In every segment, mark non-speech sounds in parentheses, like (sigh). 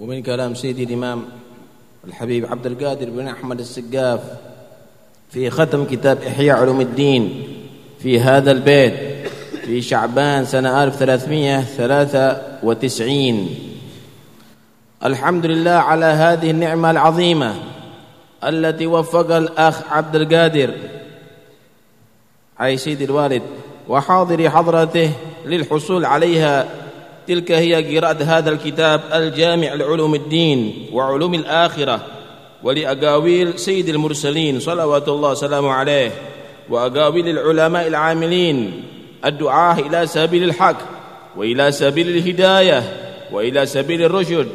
ومن كلام سيدي الإمام الحبيب عبد القادر بن أحمد السقاف في ختم كتاب إحياء علوم الدين في هذا البيت في شعبان سنة 1393 الحمد لله على هذه النعمة العظيمة التي وفق الأخ عبد القادر. أي سيد الوالد وحاضر حضرته للحصول عليها تلك هي قراءة هذا الكتاب الجامع لعلوم الدين وعلوم الآخرة ولأقاويل سيد المرسلين صلوات الله وسلامه عليه وأقاويل العلماء العاملين الدعاة إلى سبيل الحق وإلى سبيل الهداية وإلى سبيل الرشد.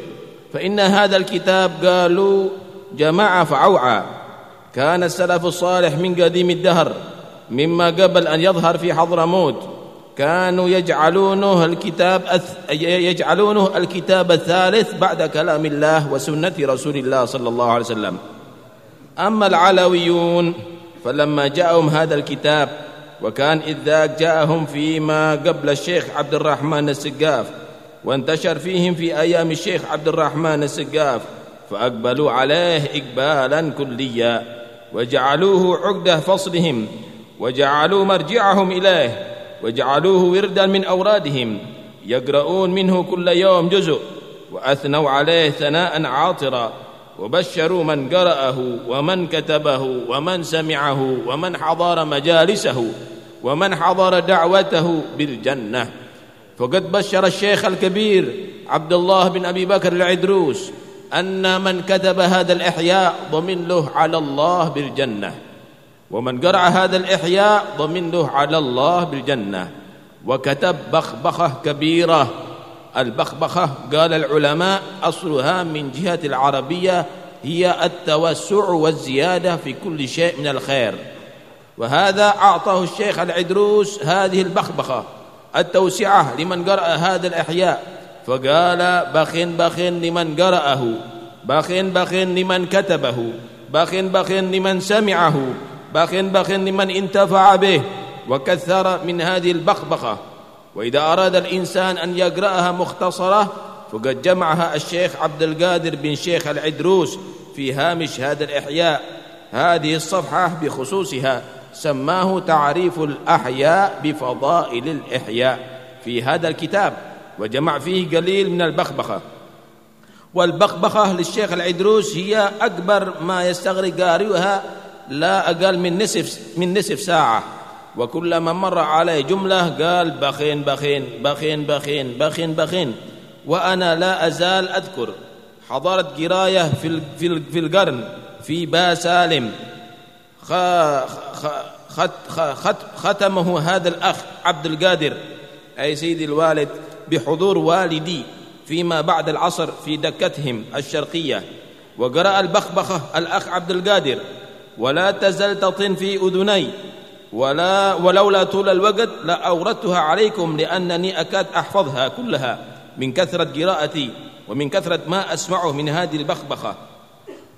فإن هذا الكتاب قالوا جماعة فعوعا. كان السلف الصالح من قديم الدهر مما قبل أن يظهر في حضرموت. كانوا يجعلونه الكتاب يجعلونه الكتاب الثالث بعد كلام الله وسنة رسول الله صلى الله عليه وسلم. أما العلويون فلما جاءهم هذا الكتاب وكان إذ ذاك جاءهم فيما قبل الشيخ عبد الرحمن السقاف وانتشر فيهم في أيام الشيخ عبد الرحمن السقاف فأقبلوا عليه إقبالا كليا وجعلوه عقدة فصلهم وجعلوا مرجعهم إليه وجعلوه وردا من أورادهم يقرؤون منه كل يوم جزء وأثنوا عليه ثناء عاطرا وبشروا من قرأه ومن كتبه ومن سمعه ومن حضر مجالسه ومن حضر دعوته بالجنة. فقد بشر الشيخ الكبير عبد الله بن أبي بكر العدروس أن من كتب هذا الإحياء ضمن له على الله بالجنة. ومن قرأ هذا الإحياء ضمن له على الله بالجنة. وكتب بخبخة كبيرة. البخبخة قال العلماء أصلها من جهة العربية هي التوسع والزيادة في كل شيء من الخير. وهذا أعطاه الشيخ العدروس هذه البخبخة التوسعة لمن قرأ هذا الإحياء. فقال بخ بخ لمن قرأه بخ بخ لمن كتبه بخ بخ لمن سمعه. بخ بخ لمن انتفع به وكثر من هذه البخبخة. وإذا أراد الإنسان أن يقرأها مختصرة فقد جمعها الشيخ عبد القادر بن شيخ العدروس في هامش هذا الإحياء. هذه الصفحة بخصوصها سماه تعريف الأحياء بفضائل الإحياء في هذا الكتاب وجمع فيه قليل من البخبخة. والبخبخة للشيخ العدروس هي أكبر ما يستغرق قارئها لا أقل من نصف من نصف ساعة. وكلما مر عليه جملة قال بخين بخين بخين بخين بخين بخين. وأنا لا أزال أذكر حضرت قراية في في في القرن في با سالم. ختمه هذا الأخ عبد القادر أي سيدي الوالد بحضور والدي فيما بعد العصر في دكتهم الشرقية. وقرأ البخبخة الأخ عبد القادر ولا تزل تطن في أذني. ولا ولولا طول الوقت لأوردتها عليكم لأنني أكاد أحفظها كلها من كثرة قراءتي ومن كثرة ما أسمعه من هذه البخبخة.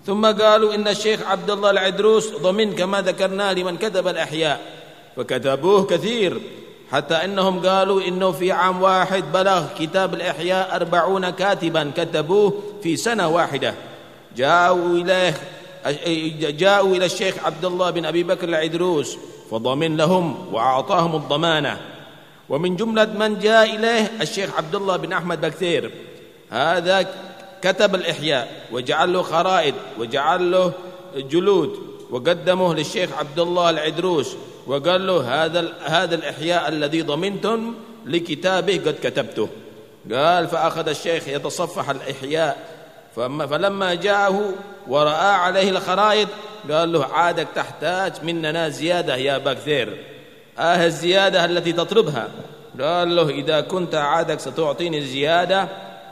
ثم قالوا إن الشيخ عبد الله العدروس ضمن كما ذكرنا لمن كتب الأحياء. فكتبوه كثير حتى إنهم قالوا إنه في عام واحد بلغ كتاب الإحياء أربعون كاتبا كتبوه في سنة واحدة. جاءوا إليه جاءوا إلى الشيخ عبد الله بن أبي بكر العدروس فضمن لهم وأعطاهم الضمانة. ومن جملة من جاء إليه الشيخ عبد الله بن أحمد بكثير. هذا كتب الإحياء وجعل له خرائط وجعل له جلود وقدمه للشيخ عبد الله العدروس وقال له هذا هذا الإحياء الذي ضمنتم لكتابه قد كتبته. قال فأخذ الشيخ يتصفح الإحياء فما فلما جاءه ورأى عليه الخرائط قال له عادك تحتاج مننا زيادة يا بكثير. آه الزيادة التي تطلبها. قال له إذا كنت عادك ستعطيني الزيادة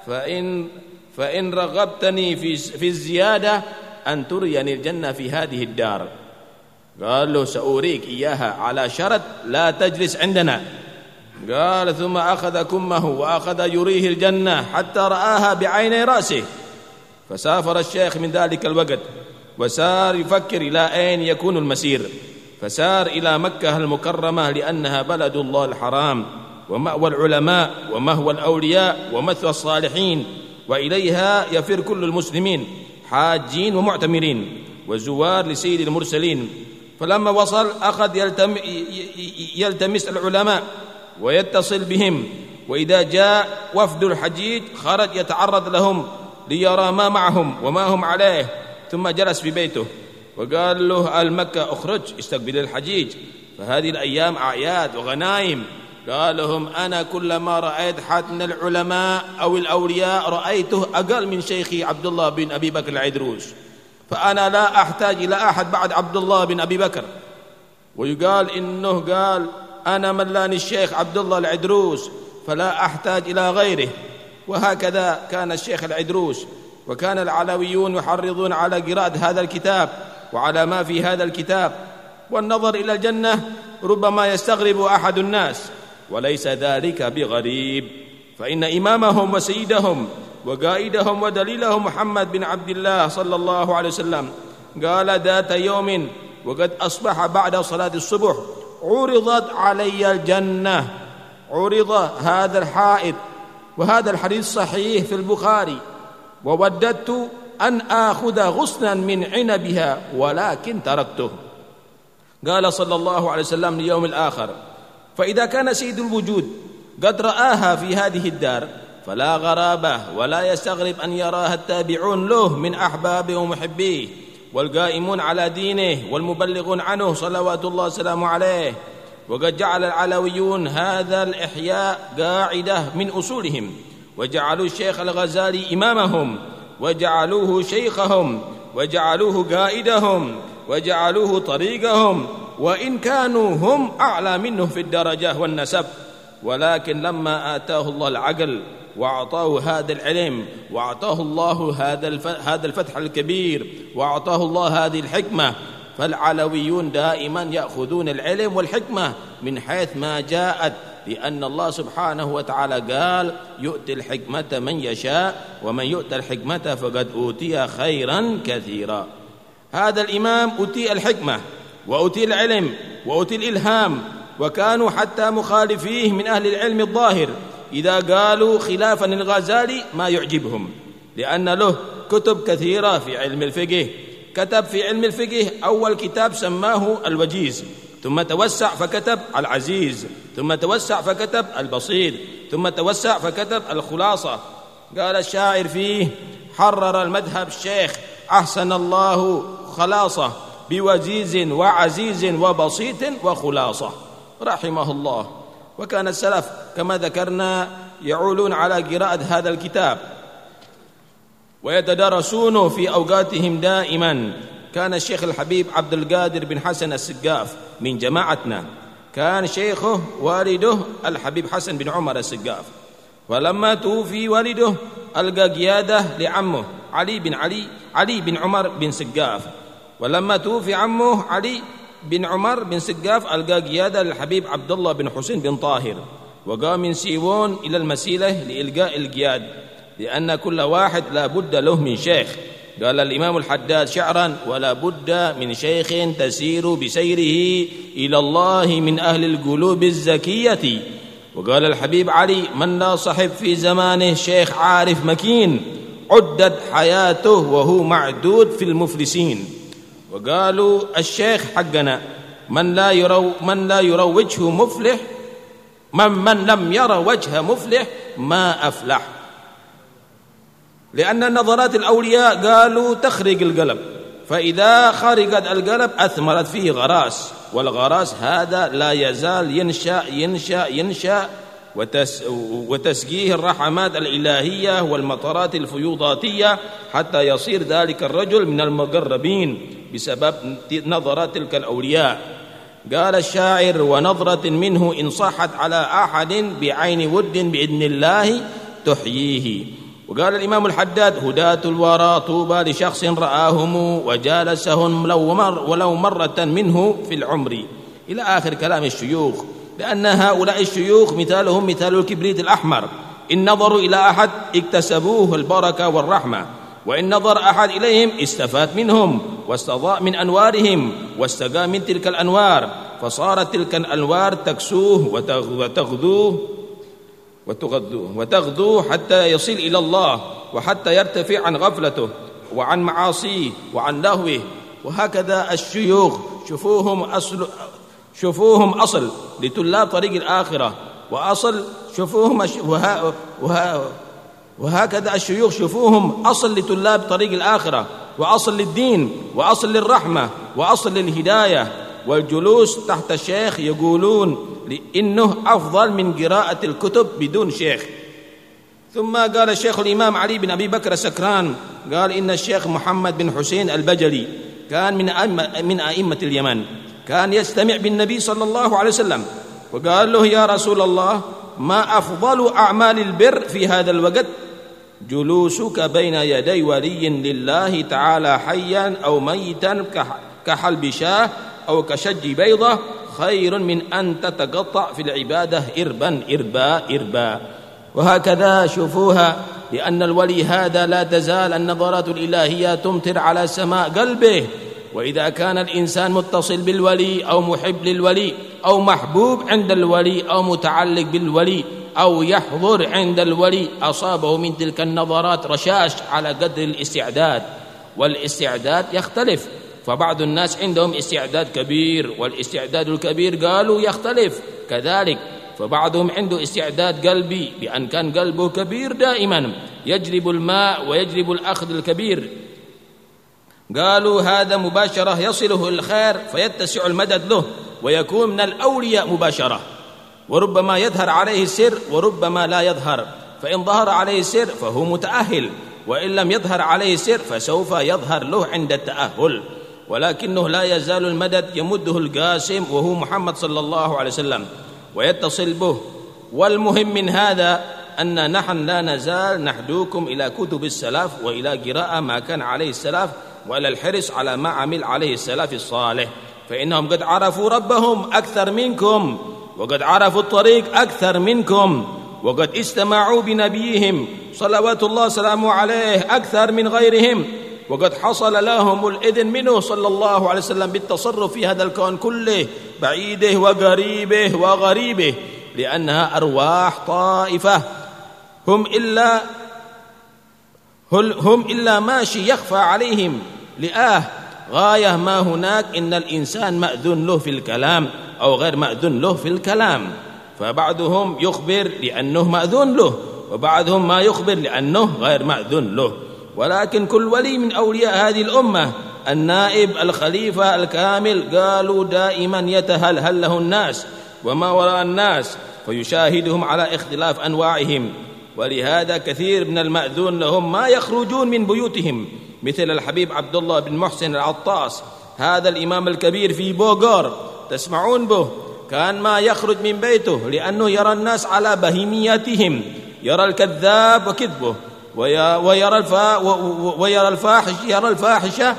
فإن فإن رغبتني في في الزيادة أن تريني الجنة في هذه الدار. قال له سأريك إياها على شرط لا تجلس عندنا. قال ثم أخذ كمه وأخذ يريه الجنة حتى رآها بعيني رأسه. فسافر الشيخ من ذلك الوقت وسار يفكر إلى أين يكون المسير فسار إلى مكة المكرمة لأنها بلد الله الحرام ومأوى العلماء ومهوى الأولياء ومثوى الصالحين وإليها يفر كل المسلمين حاجين ومعتمرين وزوار لسيد المرسلين. فلما وصل أخذ يلتم يلتمس العلماء ويتصل بهم وإذا جاء وفد الحجيج خرج يتعرض لهم ليرى ما معهم وما هم عليه. ثم جلس في بيته وقال له المكة اخرج استقبل الحجيج. فهذه الأيام أعياد وغنايم قال لهم أنا كلما رأيت حد من العلماء أو الأولياء رأيته أقل من شيخي عبد الله بن أبي بكر العدروس فأنا لا أحتاج إلى أحد بعد عبد الله بن أبي بكر. ويقال إنه قال أنا ملاني الشيخ عبد الله العدروس فلا أحتاج إلى غيره. وهكذا كان الشيخ العدروس وكان العلويون يحرضون على قراءة هذا الكتاب وعلى ما في هذا الكتاب. والنظر إلى الجنة ربما يستغرب أحد الناس وليس ذلك بغريب. فإن إمامهم وسيدهم وقائدهم ودليلهم محمد بن عبد الله صلى الله عليه وسلم قال ذات يوم وقد أصبح بعد صلاة الصبح عرضت علي الجنة عرض هذا الحائط وهذا الحديث صحيح في البخاري. ووددت أن آخذ غصنا من عنبها ولكن تركته. قال صلى الله عليه وسلم ليوم الآخر فإذا كان سيد الوجود قد رآها في هذه الدار فلا غرابة ولا يستغرب أن يراها التابعون له من أحبابه ومحبيه والقائمون على دينه والمبلغون عنه صلوات الله وسلامه عليه. وقد جعل العلويون هذا الإحياء قاعدة من أصولهم وجعلوا الشيخ الغزالي إمامهم وجعلوه شيخهم وجعلوه قائدهم وجعلوه طريقهم وإن كانوا هم أعلى منه في الدرجة والنسب. ولكن لما آتاه الله العقل وأعطاه هذا العلم وأعطاه الله هذا هذا الفتح الكبير وأعطاه الله هذه الحكمة فالعلويون دائما يأخذون العلم والحكمة من حيث ما جاءت لأن الله سبحانه وتعالى قال يؤتي الحكمة من يشاء ومن يؤتى الحكمة فقد أوتي خيرا كثيرا. هذا الإمام أوتي الحكمة وأوتي العلم وأوتي الإلهام وكانوا حتى مخالفيه من أهل العلم الظاهر إذا قالوا خلافا الغزالي ما يعجبهم لأن له كتب كثيرة في علم الفقه. كتب في علم الفقه أول كتاب سماه الوجيز ثم توسع فكتب العزيز ثم توسع فكتب البسيط ثم توسع فكتب الخلاصة. قال الشاعر فيه حرر المذهب الشيخ أحسن الله خلاصة بوجيز وعزيز وبسيط وخلاصة. رحمه الله. وكان السلف كما ذكرنا يعولون على قراءة هذا الكتاب. ويتدارسونه في أوقاتهم دائما. كان الشيخ الحبيب عبد القادر بن حسن السقاف من جماعتنا. كان شيخه والده الحبيب حسن بن عمر السقاف. ولما توفي والده ألقى قيادة لعمه علي بن علي علي بن عمر بن سقاف. ولما توفي عمه علي بن عمر بن سقاف ألقى قيادة للحبيب عبد الله بن حسين بن طاهر. وقام من سيوون إلى المسيلة لإلقاء القياد لأن كل واحد لا بد له من شيخ. قال الإمام الحداد شعرا ولا بد من شيخ تسير بسيره إلى الله من أهل القلوب الزكية. وقال الحبيب علي من لا صحب في زمانه شيخ عارف مكين عدت حياته وهو معدود في المفلسين. وقالوا الشيخ حقنا من لا يرو من لا يروجه مفلح من من لم يرى وجه مفلح ما أفلح. لأن نظرات الأولياء قالوا تخرق القلب فإذا خرقت القلب أثمرت فيه غراس والغراس هذا لا يزال ينشأ ينشأ ينشأ وتس وتسقيه الرحمات الإلهية والمطرات الفيوضاتية حتى يصير ذلك الرجل من المقربين بسبب نظرات تلك الأولياء. قال الشاعر ونظرة منه إن صحت على أحد بعين ود بإذن الله تحييه. وقال الإمام الحداد هداة الورى طوبى لشخص رآهم وجالسهم لو مر ولو مرة منه في العمر. إلى آخر كلام الشيوخ لأن هؤلاء الشيوخ مثالهم مثال الكبريت الأحمر. إن نظروا إلى أحد اكتسبوه البركة والرحمة وإن نظر أحد إليهم استفاد منهم واستضاء من أنوارهم واستقى من تلك الأنوار فصارت تلك الأنوار تكسوه وتغذوه وتغذوه وتغذو حتى يصل إلى الله وحتى يرتفع عن غفلته وعن معاصيه وعن لهوه. وهكذا الشيوخ شوفوهم أصل شوفوهم أصل لطلاب طريق الآخرة. وأصل شوفوهم وها وها وهكذا الشيوخ شوفوهم أصل لطلاب طريق الآخرة. وأصل للدين وأصل للرحمة وأصل للهداية. والجلوس تحت الشيخ يقولون إنه أفضل من قراءة الكتب بدون شيخ. ثم قال الشيخ الإمام علي بن أبي بكر السكران قال إن الشيخ محمد بن حسين البجلي كان من أئمة, من أئمة اليمن كان يستمع بالنبي صلى الله عليه وسلم وقال له يا رسول الله ما أفضل أعمال البر في هذا الوقت؟ جلوسك بين يدي ولي لله تعالى حيا أو ميتا كحلب شاه أو كشج بيضة خير من أن تتقطع في العبادة إربا إربا إربا. وهكذا شوفوها لأن الولي هذا لا تزال النظرات الإلهية تمطر على سماء قلبه. وإذا كان الإنسان متصل بالولي أو محب للولي أو محبوب عند الولي أو متعلق بالولي أو يحضر عند الولي أصابه من تلك النظرات رشاش على قدر الاستعداد. والإستعداد يختلف. فبعض الناس عندهم استعداد كبير والاستعداد الكبير قالوا يختلف. كذلك فبعضهم عنده استعداد قلبي بأن كان قلبه كبير دائما. يجلب الماء ويجلب الأخذ الكبير. قالوا هذا مباشرة يصله الخير فيتسع المدد له ويكون من الأولياء مباشرة. وربما يظهر عليه السر وربما لا يظهر. فإن ظهر عليه السر فهو متأهل. وإن لم يظهر عليه السر فسوف يظهر له عند التأهل. ولكنه لا يزال المدد يمده القاسم وهو محمد صلى الله عليه وسلم ويتصل به. والمهم من هذا أن نحن لا نزال نحدوكم إلى كتب السلف وإلى قراءة ما كان عليه السلف وإلى الحرص على ما عمل عليه السلف الصالح. فإنهم قد عرفوا ربهم أكثر منكم وقد عرفوا الطريق أكثر منكم وقد استمعوا بنبيهم صلوات الله وسلامه عليه أكثر من غيرهم. وقد حصل لهم الإذن منه صلى الله عليه وسلم بالتصرف في هذا الكون كله بعيده وقريبه وغريبه لأنها أرواح طائفة. هم إلا هم إلا ماشي يخفى عليهم. لآه غاية ما هناك إن الإنسان مأذون له في الكلام أو غير مأذون له في الكلام. فبعضهم يخبر لأنه مأذون له وبعضهم ما يخبر لأنه غير مأذون له. ولكن كل ولي من أولياء هذه الأمة النائب الخليفة الكامل قالوا دائما يتهلهل له الناس وما وراء الناس فيشاهدهم على اختلاف أنواعهم. ولهذا كثير من المأذون لهم ما يخرجون من بيوتهم مثل الحبيب عبد الله بن محسن العطاس هذا الإمام الكبير في بوغور تسمعون به؟ كان ما يخرج من بيته لأنه يرى الناس على بهيمياتهم يرى الكذاب وكذبه. ويرى الفا ويرى الفاحش يرى الفاحشة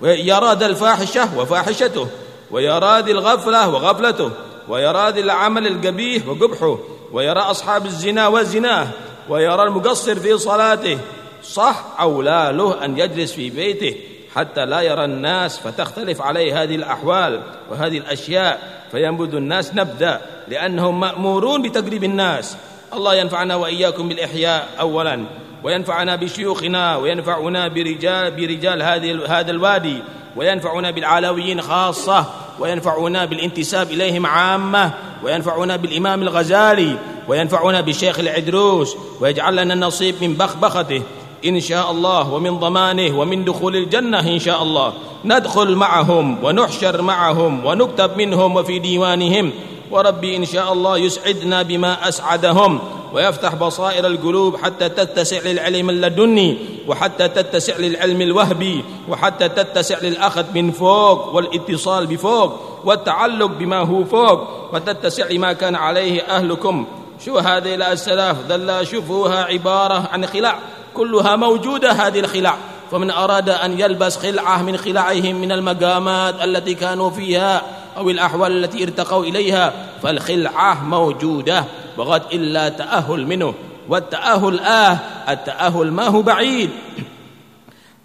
ويرى ذا الفاحشة وفاحشته ويرى ذي الغفلة وغفلته ويرى ذي العمل القبيح وقبحه ويرى أصحاب الزنا وزناه ويرى المقصر في صلاته. صح أو لا له أن يجلس في بيته حتى لا يرى الناس فتختلف عليه هذه الأحوال وهذه الأشياء فينبذ الناس نبذا لأنهم مأمورون بتقريب الناس. الله ينفعنا وإياكم بالإحياء أولا. وينفعنا بشيوخنا وينفعنا برجال برجال هذا الوادي وينفعنا بالعلويين خاصة وينفعنا بالانتساب إليهم عامة وينفعنا بالإمام الغزالي وينفعنا بالشيخ العدروس ويجعل لنا النصيب من بخبخته. إن شاء الله ومن ضمانه ومن دخول الجنة إن شاء الله. ندخل معهم ونحشر معهم ونكتب منهم وفي ديوانهم. وربي إن شاء الله يسعدنا بما أسعدهم. ويفتح بصائر القلوب حتى تتسع للعلم اللدني وحتى تتسع للعلم الوهبي وحتى تتسع للأخذ من فوق والاتصال بفوق والتعلق بما هو فوق وتتسع لما كان عليه أهلكم. شو هذه الأسلاف ذلا شوفوها عبارة عن خلاع كلها موجودة هذه الخلاع فمن أراد أن يلبس خلعة من خلعهم من المقامات التي كانوا فيها أو الأحوال التي ارتقوا إليها فالخلعة موجودة. بغت إلا تأهل منه. والتأهل آه التأهل ما هو بعيد.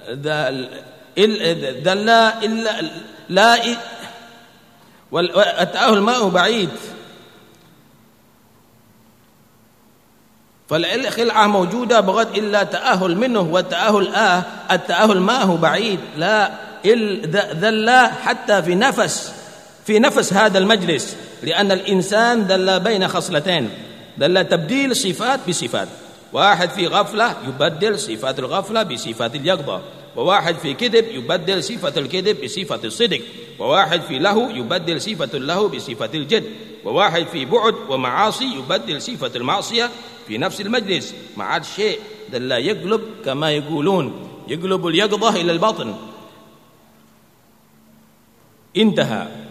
ذا لا إلا لا والتأهل ما هو بعيد. فالخلعة موجودة بغض إلا تأهل منه. والتأهل آه التأهل ما هو بعيد. لا ذل حتى في نفس. في نفس هذا المجلس لأن الإنسان ذل بين خصلتين ذل تبديل صفات بصفات. واحد في غفلة يبدل صفات الغفلة بصفات اليقظة وواحد في كذب يبدل صفة الكذب بصفة الصدق وواحد في له يبدل صفة له بصفة الجد وواحد في بعد ومعاصي يبدل صفة المعصية. في نفس المجلس ما عاد شيء دل يقلب كما يقولون يقلب اليقظة إلى البطن انتهى.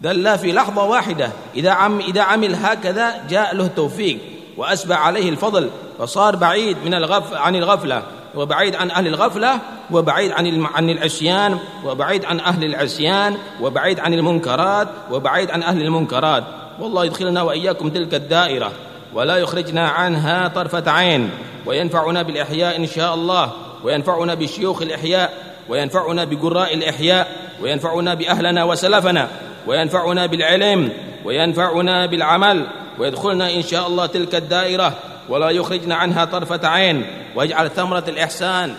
دل في لحظة واحدة إذا عم إذا عمل هكذا جاء له توفيق وأسبع عليه الفضل فصار بعيد من الغف عن الغفلة وبعيد عن أهل الغفلة وبعيد عن عن العصيان وبعيد عن أهل العصيان وبعيد عن المنكرات وبعيد عن أهل المنكرات. والله يدخلنا وإياكم تلك الدائرة ولا يخرجنا عنها طرفة عين وينفعنا بالإحياء إن شاء الله وينفعنا بشيوخ الإحياء وينفعنا بقراء الإحياء وينفعنا بأهلنا وسلفنا. وينفعنا بالعلم وينفعنا بالعمل ويدخلنا إن شاء الله تلك الدائرة ولا يخرجنا عنها طرفة عين. ويجعل ثمرة الإحسان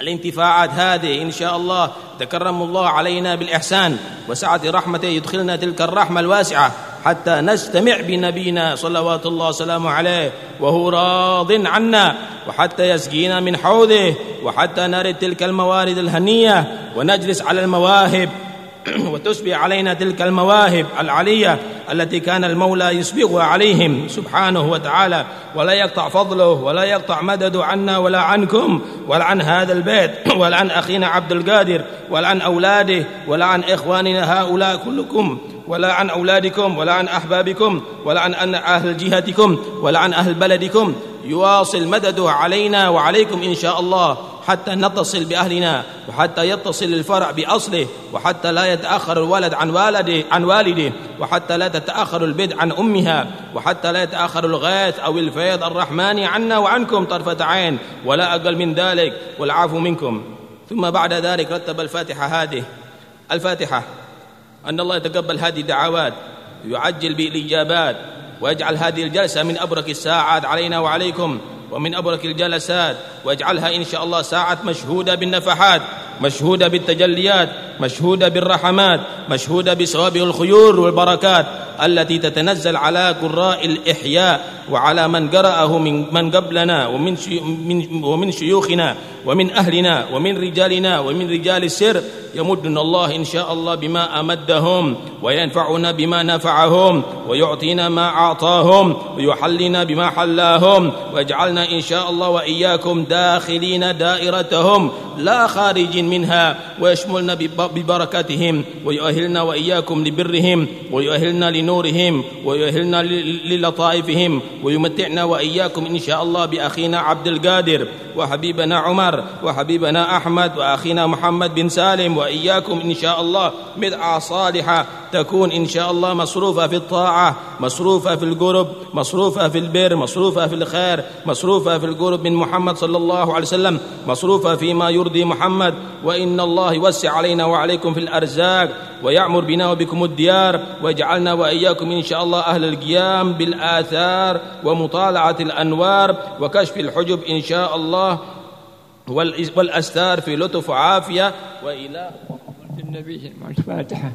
الانتفاعات هذه إن شاء الله تكرم الله علينا بالإحسان. وسعة رحمته يدخلنا تلك الرحمة الواسعة حتى نستمع بنبينا صلوات الله وسلامه عليه وهو راض عنا. وحتى يسقينا من حوضه وحتى نرد تلك الموارد الهنية ونجلس على المواهب (clears throat) وتسبي علينا تلك المواهب العلية التي كان المولى يسبغها عليهم سبحانه وتعالى. ولا يقطع فضله ولا يقطع مدده عنا ولا عنكم. ولا عن هذا البيت (clears throat) ولا عن أخينا عبد القادر ولا عن أولاده ولا عن إخواننا هؤلاء كلكم. ولا عن أولادكم ولا عن أحبابكم. ولا عن أهل جهتكم ولا عن أهل بلدكم. يواصل مدده علينا وعليكم إن شاء الله. حتى نتصل بأهلنا وحتى يتصل الفرع بأصله وحتى لا يتأخر الولد عن والده عن والده وحتى لا تتأخر البدع عن أمها وحتى لا يتأخر الغيث أو الفيض الرحمن عنا وعنكم طرفة عين ولا أقل من ذلك والعفو منكم. ثم بعد ذلك رتب الفاتحة هذه. الفاتحة أن الله يتقبل هذه الدعوات ويعجل بالإجابات ويجعل هذه الجلسة من أبرك الساعات علينا وعليكم ومن أبرك الجلسات واجعلها إن شاء الله ساعة مشهودة بالنفحات مشهودة بالتجليات مشهودة بالرحمات مشهودة بسوابق الخيور والبركات التي تتنزل على قراء الإحياء وعلى من قرأه من من قبلنا ومن من ومن شيوخنا ومن أهلنا ومن رجالنا ومن رجال السر. يمدنا الله إن شاء الله بما أمدهم وينفعنا بما نفعهم ويعطينا ما أعطاهم ويحلنا بما حلاهم ويجعلنا إن شاء الله وإياكم داخلين دائرتهم لا خارج منها ويشملنا ببركاتهم ويؤهلنا وإياكم لبرهم ويؤهلنا لنورهم ويؤهلنا للطائفهم ويمتعنا وإياكم إن شاء الله بأخينا عبد القادر وحبيبنا عمر وحبيبنا أحمد وأخينا محمد بن سالم وإياكم إن شاء الله بدعة صالحة تكون إن شاء الله مصروفة في الطاعة مصروفة في القرب مصروفة في البر مصروفة في الخير مصروفة في القرب من محمد صلى الله عليه وسلم مصروفة فيما يرضي محمد وإن الله يوسع علينا وعليكم في الأرزاق ويعمر بنا وبكم الديار ويجعلنا وإياكم إن شاء الله أهل القيام بالآثار ومطالعة الأنوار وكشف الحجب إن شاء الله والأستار في لطف وعافية وإله النبي الفاتحة